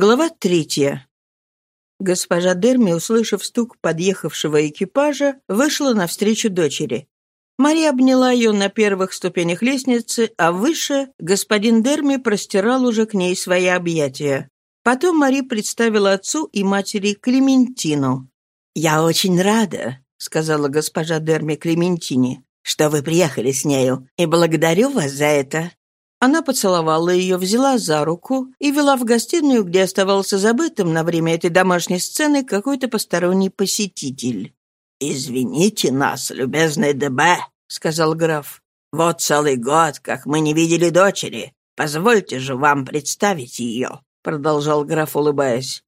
Глава третья. Госпожа Дерми, услышав стук подъехавшего экипажа, вышла навстречу дочери. Мария обняла ее на первых ступенях лестницы, а выше господин Дерми простирал уже к ней свои объятия. Потом Мари представила отцу и матери Клементину. «Я очень рада», — сказала госпожа Дерми Клементине, «что вы приехали с нею, и благодарю вас за это. Она поцеловала ее, взяла за руку и вела в гостиную, где оставался забытым на время этой домашней сцены какой-то посторонний посетитель. «Извините нас, любезный ДБ», — сказал граф. «Вот целый год, как мы не видели дочери. Позвольте же вам представить ее», — продолжал граф, улыбаясь.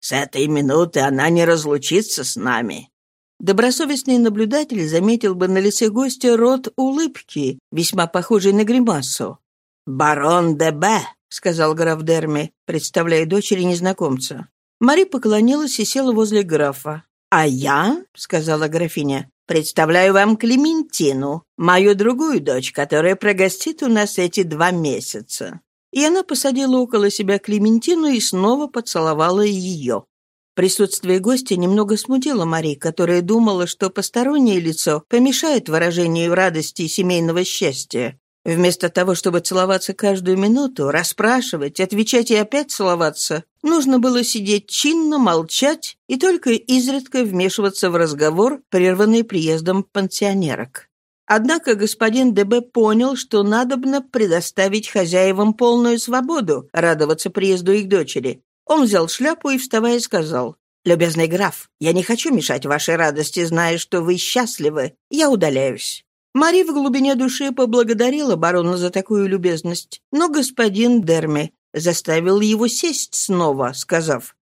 «С этой минуты она не разлучится с нами». Добросовестный наблюдатель заметил бы на лице гостя рот улыбки, весьма похожий на гримасу. «Барон Д.Б», — сказал граф Дерми, представляя дочери незнакомца. Мари поклонилась и села возле графа. «А я», — сказала графиня, — «представляю вам Клементину, мою другую дочь, которая прогостит у нас эти два месяца». И она посадила около себя Клементину и снова поцеловала ее. Присутствие гостя немного смутило Мари, которая думала, что постороннее лицо помешает выражению радости и семейного счастья. Вместо того, чтобы целоваться каждую минуту, расспрашивать, отвечать и опять целоваться, нужно было сидеть чинно, молчать и только изредка вмешиваться в разговор, прерванный приездом пансионерок. Однако господин ДБ понял, что надобно предоставить хозяевам полную свободу радоваться приезду их дочери. Он взял шляпу и, вставая, сказал, «Любезный граф, я не хочу мешать вашей радости, зная, что вы счастливы. Я удаляюсь». Мари в глубине души поблагодарила барона за такую любезность, но господин Дерми заставил его сесть снова, сказав,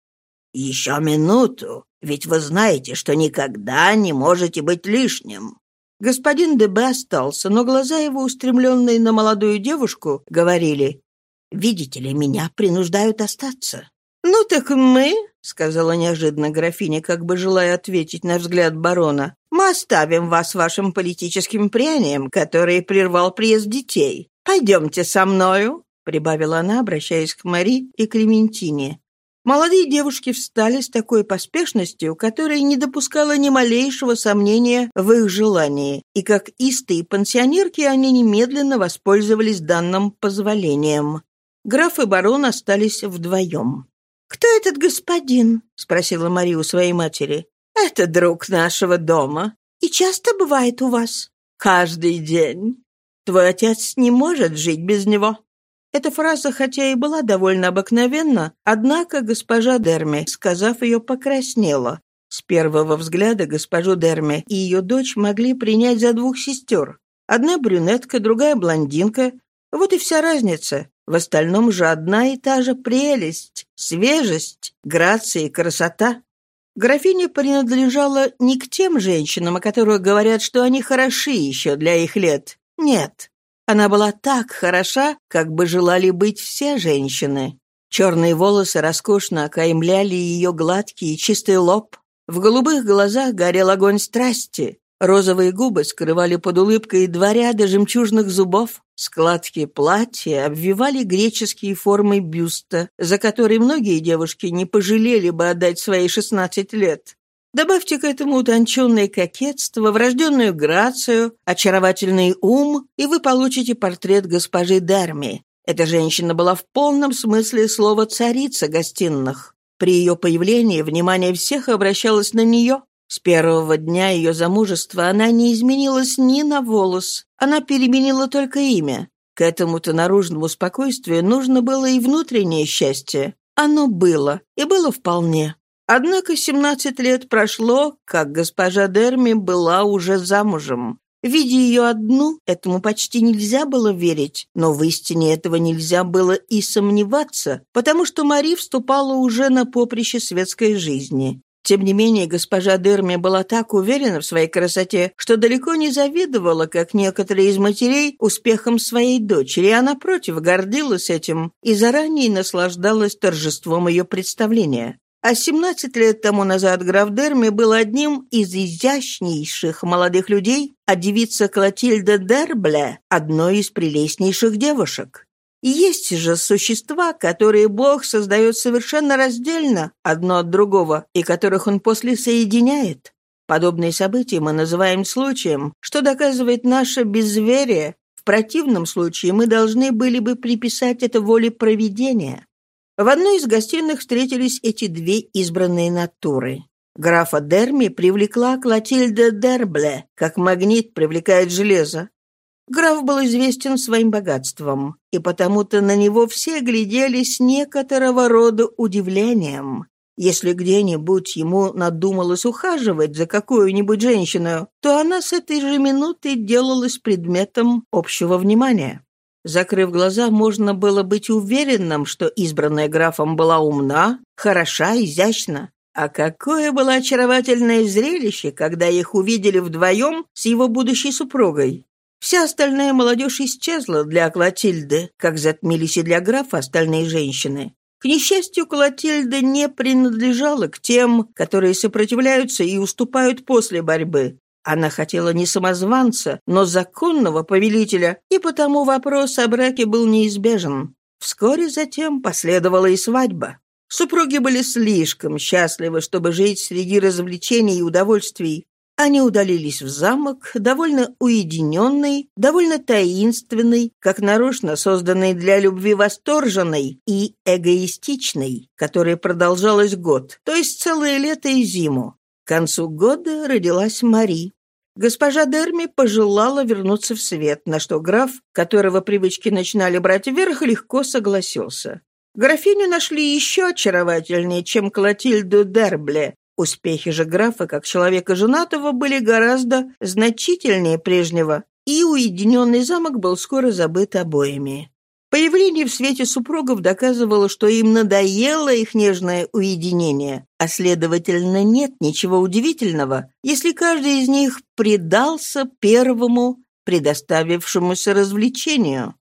«Еще минуту, ведь вы знаете, что никогда не можете быть лишним». Господин Дебе остался, но глаза его, устремленные на молодую девушку, говорили, «Видите ли, меня принуждают остаться». «Ну так мы», — сказала неожиданно графиня, как бы желая ответить на взгляд барона, «мы оставим вас вашим политическим прянием, который прервал приезд детей. Пойдемте со мною», — прибавила она, обращаясь к Мари и Клементине. Молодые девушки встали с такой поспешностью, которая не допускала ни малейшего сомнения в их желании, и как истые пансионерки они немедленно воспользовались данным позволением. Граф и барон остались вдвоем. «Кто этот господин?» — спросила Мария у своей матери. «Это друг нашего дома. И часто бывает у вас?» «Каждый день. Твой отец не может жить без него». Эта фраза, хотя и была довольно обыкновенна, однако госпожа Дерми, сказав ее, покраснела. С первого взгляда госпожу Дерми и ее дочь могли принять за двух сестер. Одна брюнетка, другая блондинка. Вот и вся разница. В остальном же одна и та же прелесть, свежесть, грация и красота. Графиня принадлежала не к тем женщинам, о которых говорят, что они хороши еще для их лет. Нет, она была так хороша, как бы желали быть все женщины. Черные волосы роскошно окаймляли ее гладкий и чистый лоб. В голубых глазах горел огонь страсти. Розовые губы скрывали под улыбкой два ряда жемчужных зубов. Складки платья обвивали греческие формы бюста, за которые многие девушки не пожалели бы отдать свои шестнадцать лет. Добавьте к этому утонченное кокетство, врожденную грацию, очаровательный ум, и вы получите портрет госпожи Дарми. Эта женщина была в полном смысле слова «царица гостиных». При ее появлении внимание всех обращалось на нее. С первого дня ее замужества она не изменилась ни на волос, она переменила только имя. К этому-то наружному спокойствию нужно было и внутреннее счастье. Оно было, и было вполне. Однако семнадцать лет прошло, как госпожа Дерми была уже замужем. Видя ее одну, этому почти нельзя было верить, но в истине этого нельзя было и сомневаться, потому что Мари вступала уже на поприще светской жизни. Тем не менее, госпожа Дерми была так уверена в своей красоте, что далеко не завидовала, как некоторые из матерей, успехом своей дочери, а напротив гордилась этим и заранее наслаждалась торжеством ее представления. А 17 лет тому назад граф Дерми был одним из изящнейших молодых людей, а девица Клотильда Дербле – одной из прелестнейших девушек. Есть же существа, которые Бог создает совершенно раздельно одно от другого, и которых Он после соединяет. Подобные события мы называем случаем, что доказывает наше безверие. В противном случае мы должны были бы приписать это воле провидения. В одной из гостиных встретились эти две избранные натуры. Графа Дерми привлекла Клотильда Дербле, как магнит привлекает железо. Граф был известен своим богатством, и потому-то на него все глядели с некоторого рода удивлением. Если где-нибудь ему надумалось ухаживать за какую-нибудь женщину, то она с этой же минуты делалась предметом общего внимания. Закрыв глаза, можно было быть уверенным, что избранная графом была умна, хороша, изящна. А какое было очаровательное зрелище, когда их увидели вдвоем с его будущей супругой. Вся остальная молодежь исчезла для Клотильды, как затмились и для графа остальные женщины. К несчастью, Клотильда не принадлежала к тем, которые сопротивляются и уступают после борьбы. Она хотела не самозванца, но законного повелителя, и потому вопрос о браке был неизбежен. Вскоре затем последовала и свадьба. Супруги были слишком счастливы, чтобы жить среди развлечений и удовольствий. Они удалились в замок, довольно уединенный, довольно таинственный, как нарочно созданный для любви восторженной и эгоистичной, которая продолжалась год, то есть целое лето и зиму. К концу года родилась Мари. Госпожа Дерми пожелала вернуться в свет, на что граф, которого привычки начинали брать вверх, легко согласился. Графиню нашли еще очаровательнее, чем Клотильду Дербле. Успехи же графа, как человека женатого, были гораздо значительнее прежнего, и уединенный замок был скоро забыт обоими. Появление в свете супругов доказывало, что им надоело их нежное уединение, а, следовательно, нет ничего удивительного, если каждый из них предался первому предоставившемуся развлечению.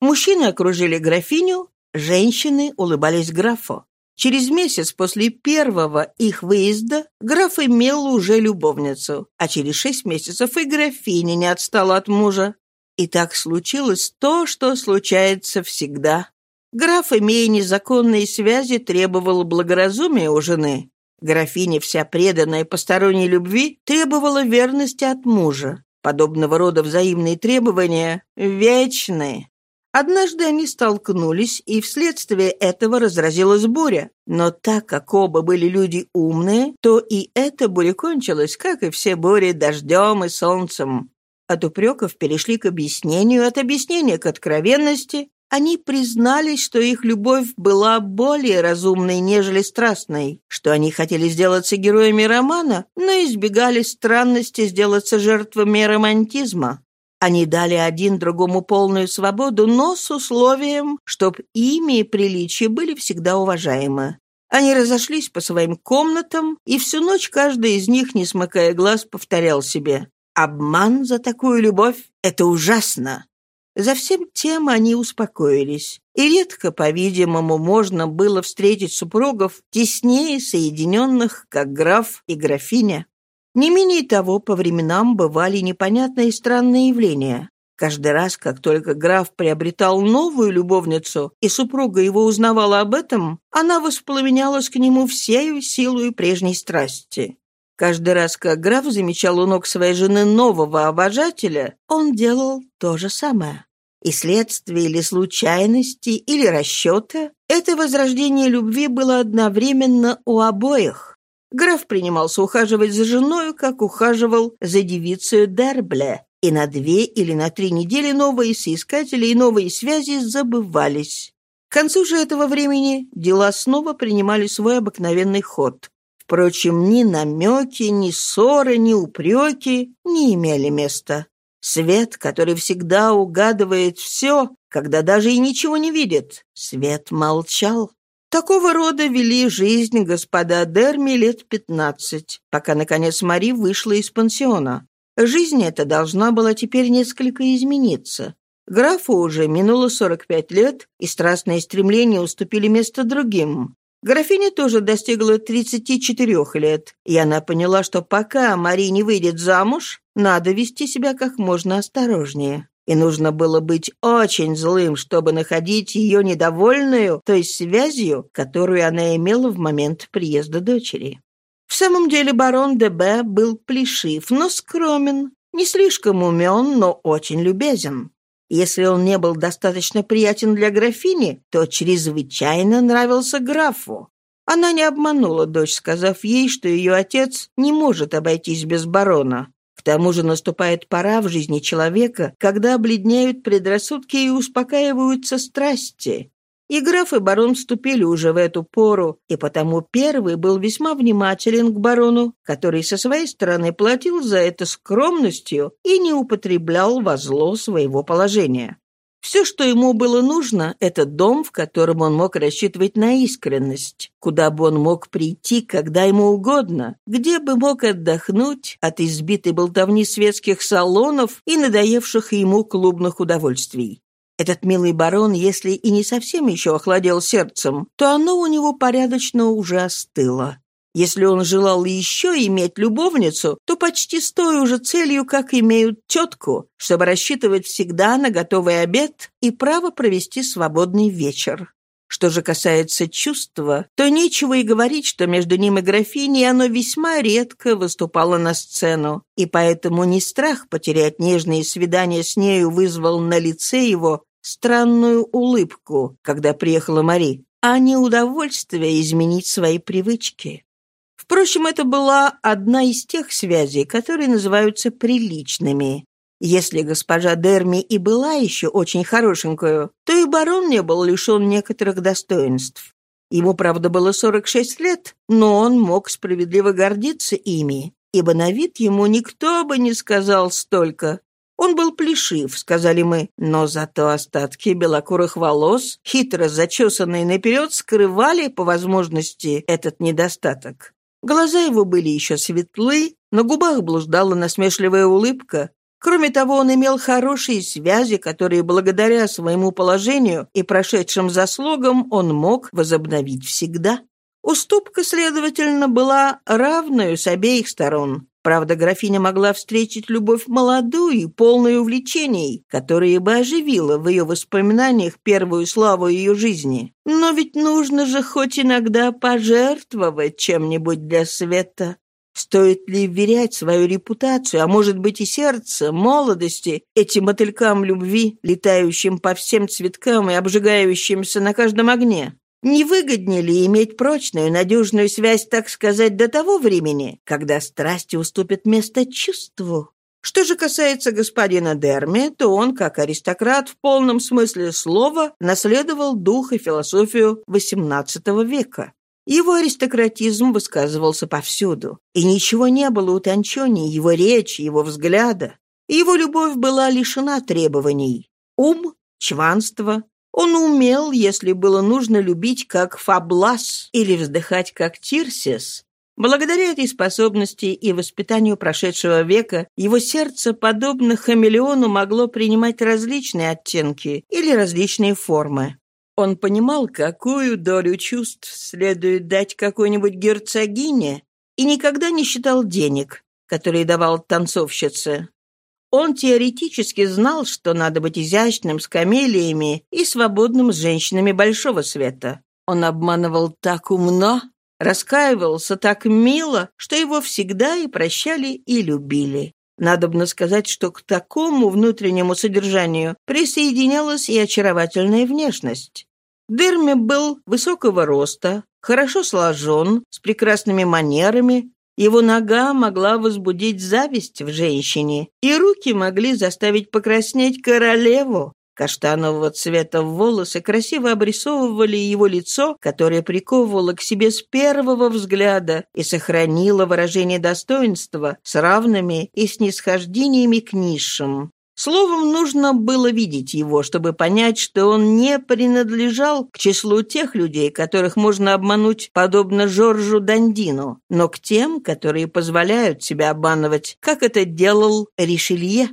Мужчины окружили графиню, Женщины улыбались графу. Через месяц после первого их выезда граф имел уже любовницу, а через шесть месяцев и графиня не отстала от мужа. И так случилось то, что случается всегда. Граф, имея незаконные связи, требовал благоразумия у жены. Графиня, вся преданная посторонней любви, требовала верности от мужа. Подобного рода взаимные требования вечны. Однажды они столкнулись, и вследствие этого разразилась буря. Но так как оба были люди умные, то и эта буря кончилась, как и все бури, дождем и солнцем. От упреков перешли к объяснению, от объяснения к откровенности. Они признались, что их любовь была более разумной, нежели страстной, что они хотели сделаться героями романа, но избегали странности сделаться жертвами романтизма. Они дали один другому полную свободу, но с условием, чтоб имя и приличие были всегда уважаемы. Они разошлись по своим комнатам, и всю ночь каждый из них, не смыкая глаз, повторял себе «Обман за такую любовь — это ужасно!» За всем тем они успокоились, и редко, по-видимому, можно было встретить супругов теснее соединенных, как граф и графиня. Не менее того, по временам бывали непонятные и странные явления. Каждый раз, как только граф приобретал новую любовницу, и супруга его узнавала об этом, она воспламенялась к нему всею силой прежней страсти. Каждый раз, как граф замечал у ног своей жены нового обожателя, он делал то же самое. И следствие или случайности, или расчета, это возрождение любви было одновременно у обоих. Граф принимался ухаживать за женой, как ухаживал за девицей Дербле, и на две или на три недели новые соискатели и новые связи забывались. К концу же этого времени дела снова принимали свой обыкновенный ход. Впрочем, ни намеки, ни ссоры, ни упреки не имели места. Свет, который всегда угадывает все, когда даже и ничего не видит, свет молчал. Такого рода вели жизнь господа Дерми лет пятнадцать, пока, наконец, Мари вышла из пансиона. Жизнь эта должна была теперь несколько измениться. Графу уже минуло сорок пять лет, и страстные стремления уступили место другим. Графиня тоже достигла 34 лет, и она поняла, что пока Мари не выйдет замуж, надо вести себя как можно осторожнее. И нужно было быть очень злым, чтобы находить ее недовольную той связью, которую она имела в момент приезда дочери. В самом деле барон Д.Б. был плешив, но скромен, не слишком умен, но очень любезен. Если он не был достаточно приятен для графини, то чрезвычайно нравился графу. Она не обманула дочь, сказав ей, что ее отец не может обойтись без барона. К тому же наступает пора в жизни человека, когда обледняют предрассудки и успокаиваются страсти. И граф и барон вступили уже в эту пору, и потому первый был весьма внимателен к барону, который со своей стороны платил за это скромностью и не употреблял во зло своего положения. Все, что ему было нужно, это дом, в котором он мог рассчитывать на искренность, куда бы он мог прийти, когда ему угодно, где бы мог отдохнуть от избитой болтовни светских салонов и надоевших ему клубных удовольствий. Этот милый барон, если и не совсем еще охладел сердцем, то оно у него порядочно уже остыло. Если он желал еще иметь любовницу, то почти с той уже целью, как имеют тетку, чтобы рассчитывать всегда на готовый обед и право провести свободный вечер. Что же касается чувства, то нечего и говорить, что между ним и графиней оно весьма редко выступало на сцену, и поэтому не страх потерять нежные свидания с нею вызвал на лице его странную улыбку, когда приехала Мари, а не удовольствие изменить свои привычки. Впрочем, это была одна из тех связей, которые называются приличными. Если госпожа Дерми и была еще очень хорошенькую, то и барон не был лишен некоторых достоинств. Ему, правда, было 46 лет, но он мог справедливо гордиться ими, ибо на вид ему никто бы не сказал столько. Он был плешив, сказали мы, но зато остатки белокурых волос, хитро зачесанные наперед, скрывали, по возможности, этот недостаток. Глаза его были еще светлы, на губах блуждала насмешливая улыбка. Кроме того, он имел хорошие связи, которые благодаря своему положению и прошедшим заслугам он мог возобновить всегда. Уступка, следовательно, была равную с обеих сторон. Правда, графиня могла встретить любовь молодую и полную увлечений, которая бы оживила в ее воспоминаниях первую славу ее жизни. Но ведь нужно же хоть иногда пожертвовать чем-нибудь для света. Стоит ли вверять свою репутацию, а может быть и сердце, молодости, этим мотылькам любви, летающим по всем цветкам и обжигающимся на каждом огне? Не выгоднее ли иметь прочную, надежную связь, так сказать, до того времени, когда страсти уступят место чувству? Что же касается господина Дерми, то он, как аристократ в полном смысле слова, наследовал дух и философию XVIII века. Его аристократизм высказывался повсюду, и ничего не было утонченней его речи, его взгляда. Его любовь была лишена требований. Ум, чванство, он умел, если было нужно, любить как Фаблас или вздыхать как Тирсис. Благодаря этой способности и воспитанию прошедшего века его сердце, подобно хамелеону, могло принимать различные оттенки или различные формы. Он понимал, какую долю чувств следует дать какой-нибудь герцогине, и никогда не считал денег, которые давал танцовщице. Он теоретически знал, что надо быть изящным с камелиями и свободным с женщинами большого света. Он обманывал так умно, раскаивался так мило, что его всегда и прощали, и любили. Надобно сказать, что к такому внутреннему содержанию присоединялась и очаровательная внешность. Дерми был высокого роста, хорошо сложен, с прекрасными манерами, его нога могла возбудить зависть в женщине, и руки могли заставить покраснеть королеву. Каштанового цвета волосы красиво обрисовывали его лицо, которое приковывало к себе с первого взгляда и сохранило выражение достоинства с равными и снисхождениями к низшим. Словом, нужно было видеть его, чтобы понять, что он не принадлежал к числу тех людей, которых можно обмануть, подобно Жоржу Дандину, но к тем, которые позволяют себя обманывать, как это делал Ришелье.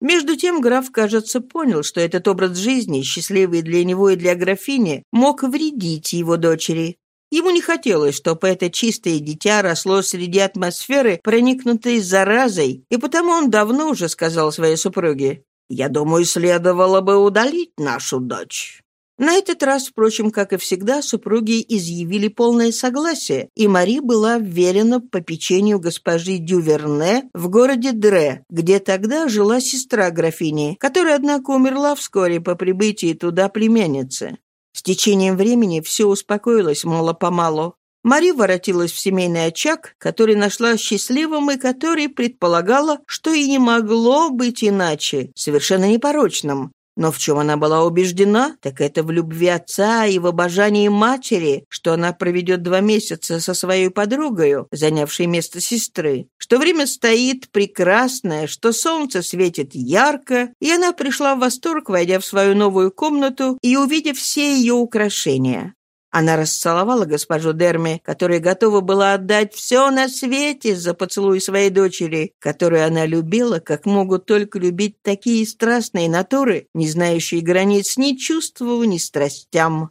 Между тем граф, кажется, понял, что этот образ жизни, счастливый для него и для графини, мог вредить его дочери. Ему не хотелось, чтобы это чистое дитя росло среди атмосферы, проникнутой заразой, и потому он давно уже сказал своей супруге, Я думаю, следовало бы удалить нашу дочь». На этот раз, впрочем, как и всегда, супруги изъявили полное согласие, и Мари была вверена по печенью госпожи Дюверне в городе Дре, где тогда жила сестра графини, которая, однако, умерла вскоре по прибытии туда племянницы. С течением времени все успокоилось мало-помалу. Мари воротилась в семейный очаг, который нашла счастливым и который предполагала, что и не могло быть иначе, совершенно непорочным. Но в чем она была убеждена, так это в любви отца и в обожании матери, что она проведет два месяца со своей подругой, занявшей место сестры, что время стоит прекрасное, что солнце светит ярко, и она пришла в восторг, войдя в свою новую комнату и увидев все ее украшения. Она расцеловала госпожу Дерми, которая готова была отдать все на свете за поцелуй своей дочери, которую она любила, как могут только любить такие страстные натуры, не знающие границ ни чувству, ни страстям.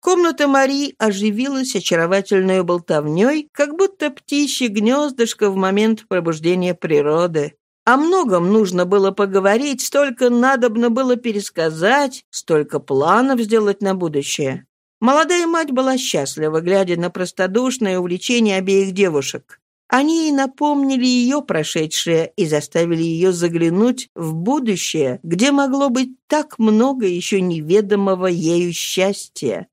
Комната Мари оживилась очаровательной болтовней, как будто птичье гнездышко в момент пробуждения природы. О многом нужно было поговорить, столько надобно было пересказать, столько планов сделать на будущее. Молодая мать была счастлива, глядя на простодушное увлечение обеих девушек. Они напомнили ее прошедшее и заставили ее заглянуть в будущее, где могло быть так много еще неведомого ею счастья.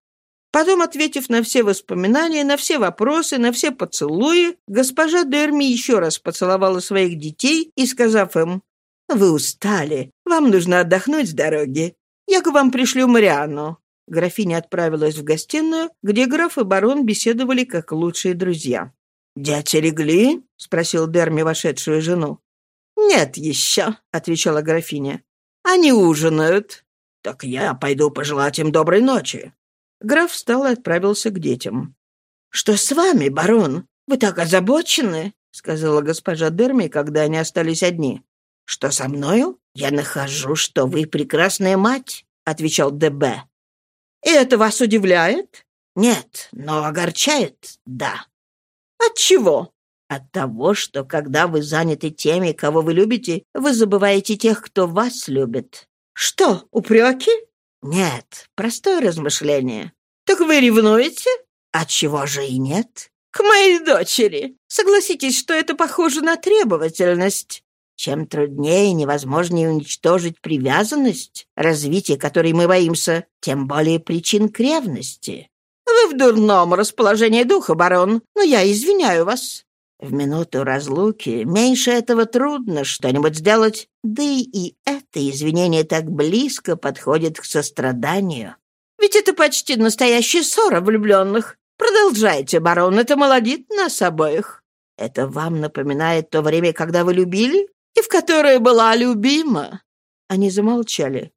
Потом, ответив на все воспоминания, на все вопросы, на все поцелуи, госпожа Дерми еще раз поцеловала своих детей и, сказав им, «Вы устали, вам нужно отдохнуть с дороги. Я к вам пришлю Марианну. Графиня отправилась в гостиную, где граф и барон беседовали как лучшие друзья. «Дядя легли?» — спросил Дерми вошедшую жену. «Нет еще», — отвечала графиня. «Они ужинают». «Так я пойду пожелать им доброй ночи». Граф встал и отправился к детям. «Что с вами, барон? Вы так озабочены?» — сказала госпожа Дерми, когда они остались одни. «Что со мною? Я нахожу, что вы прекрасная мать», — отвечал ДБ. И это вас удивляет? Нет, но огорчает, да. От чего? От того, что когда вы заняты теми, кого вы любите, вы забываете тех, кто вас любит. Что, упреки? Нет, простое размышление. Так вы ревнуете? От чего же и нет? К моей дочери. Согласитесь, что это похоже на требовательность. Чем труднее и невозможнее уничтожить привязанность, развитие которой мы боимся, тем более причин к ревности. Вы в дурном расположении духа, барон, но я извиняю вас. В минуту разлуки меньше этого трудно что-нибудь сделать, да и это извинение так близко подходит к состраданию. Ведь это почти настоящая ссора влюбленных. Продолжайте, барон, это молодит нас обоих. Это вам напоминает то время, когда вы любили? И в которое была любима». Они замолчали.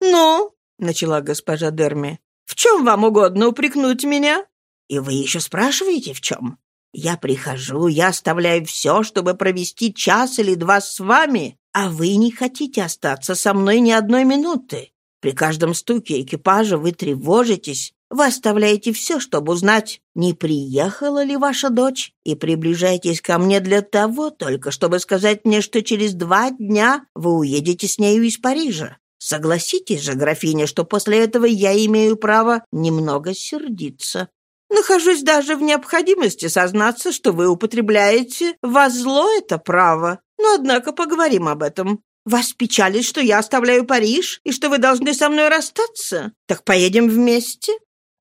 «Ну?» — начала госпожа Дерми. «В чем вам угодно упрекнуть меня?» «И вы еще спрашиваете, в чем?» «Я прихожу, я оставляю все, чтобы провести час или два с вами, а вы не хотите остаться со мной ни одной минуты. При каждом стуке экипажа вы тревожитесь, вы оставляете все, чтобы узнать, не приехала ли ваша дочь, и приближаетесь ко мне для того только, чтобы сказать мне, что через два дня вы уедете с нею из Парижа. Согласитесь же, графиня, что после этого я имею право немного сердиться. Нахожусь даже в необходимости сознаться, что вы употребляете во зло это право. Но, однако, поговорим об этом. Вас печалит, что я оставляю Париж и что вы должны со мной расстаться? Так поедем вместе.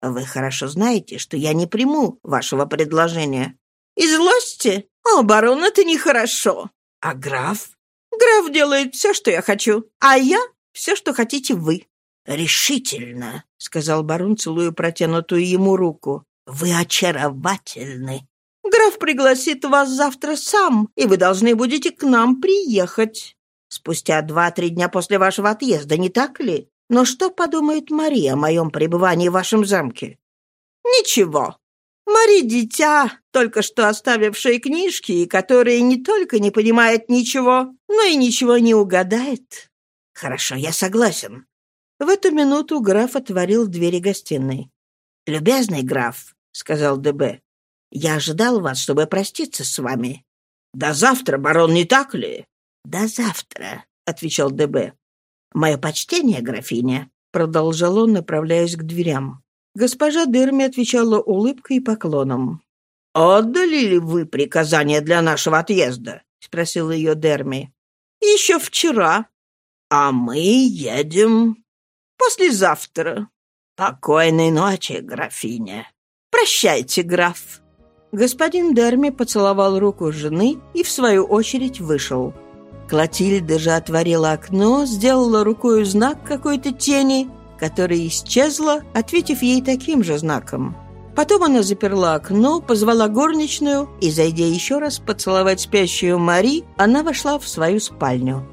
Вы хорошо знаете, что я не приму вашего предложения. Из злости? О, барон, это нехорошо. А граф? Граф делает все, что я хочу, а я — все, что хотите вы. «Решительно», — сказал барон, целуя протянутую ему руку. «Вы очаровательны». «Граф пригласит вас завтра сам, и вы должны будете к нам приехать. Спустя два-три дня после вашего отъезда, не так ли? Но что подумает Мария о моем пребывании в вашем замке? Ничего. Мари — дитя, только что оставившая книжки, и которая не только не понимает ничего, но и ничего не угадает. Хорошо, я согласен. В эту минуту граф отворил двери гостиной. «Любезный граф», — сказал ДБ, — «я ожидал вас, чтобы проститься с вами». «До завтра, барон, не так ли?» «До завтра», — отвечал ДБ. «Мое почтение, графиня», — продолжал он, направляясь к дверям. Госпожа Дерми отвечала улыбкой и поклоном. «Отдали ли вы приказание для нашего отъезда?» — спросил ее Дерми. «Еще вчера». «А мы едем...» «Послезавтра». «Покойной ночи, графиня». «Прощайте, граф». Господин Дерми поцеловал руку жены и, в свою очередь, вышел. Клотильда же отворила окно, сделала рукой знак какой-то тени, которая исчезла, ответив ей таким же знаком. Потом она заперла окно, позвала горничную, и, зайдя еще раз поцеловать спящую Мари, она вошла в свою спальню.